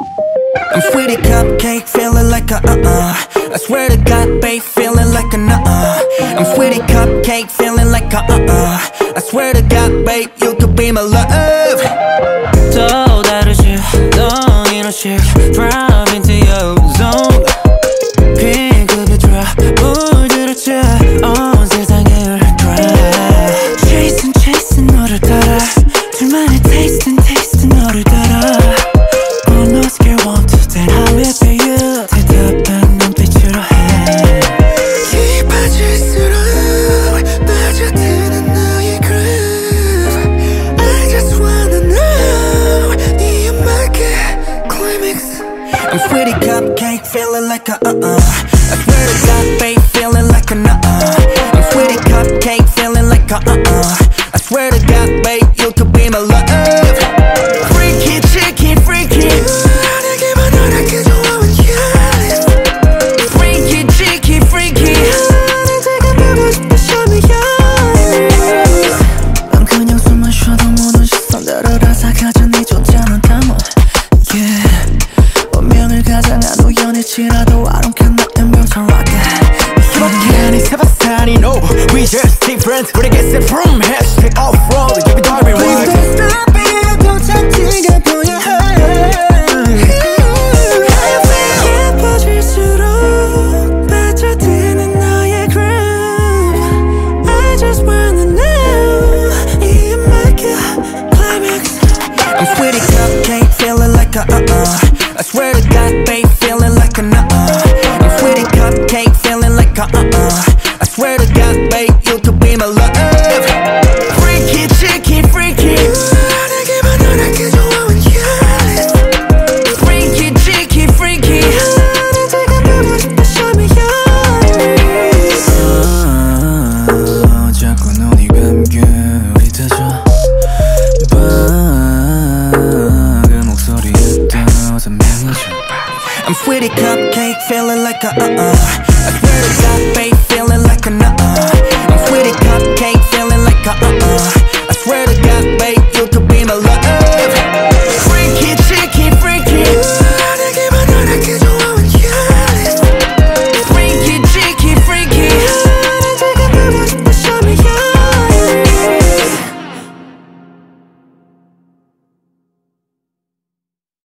I'm sweetie cupcake, feeling like a uh-uh I swear to God, babe, feeling like a uh-uh I'm sweetie cupcake, feeling like a uh-uh I swear to God, babe, you could be my love 또 다르지 넌 이런 식 Drive into I'm sweetie cupcake feeling like a uh-uh I swear to God babe feeling like a uh-uh I'm sweetie cupcake feeling like a uh-uh I swear to God babe you could be my love Freaky chicky freaky 내게만 허락해줘 I want you Freaky chicky freaky 내가 보고 싶어 show me yours 난 그냥 숨만 쉬어도 모든 시선들을 앗아가져 네 존재 가장한 우연일지라도 I don't care nothing but I rock it 이밖에 아닌 세바사니 no We just different 우리 get set from hashtag off-road You be driving Please right don't stop it 더 참지가 보여 예뻐질수록 빠져드는 너의 groove I just wanna know 이 uh-uh pretty cupcake, feeling like a uh-uh. I swear to God, babe, feeling like a uh-uh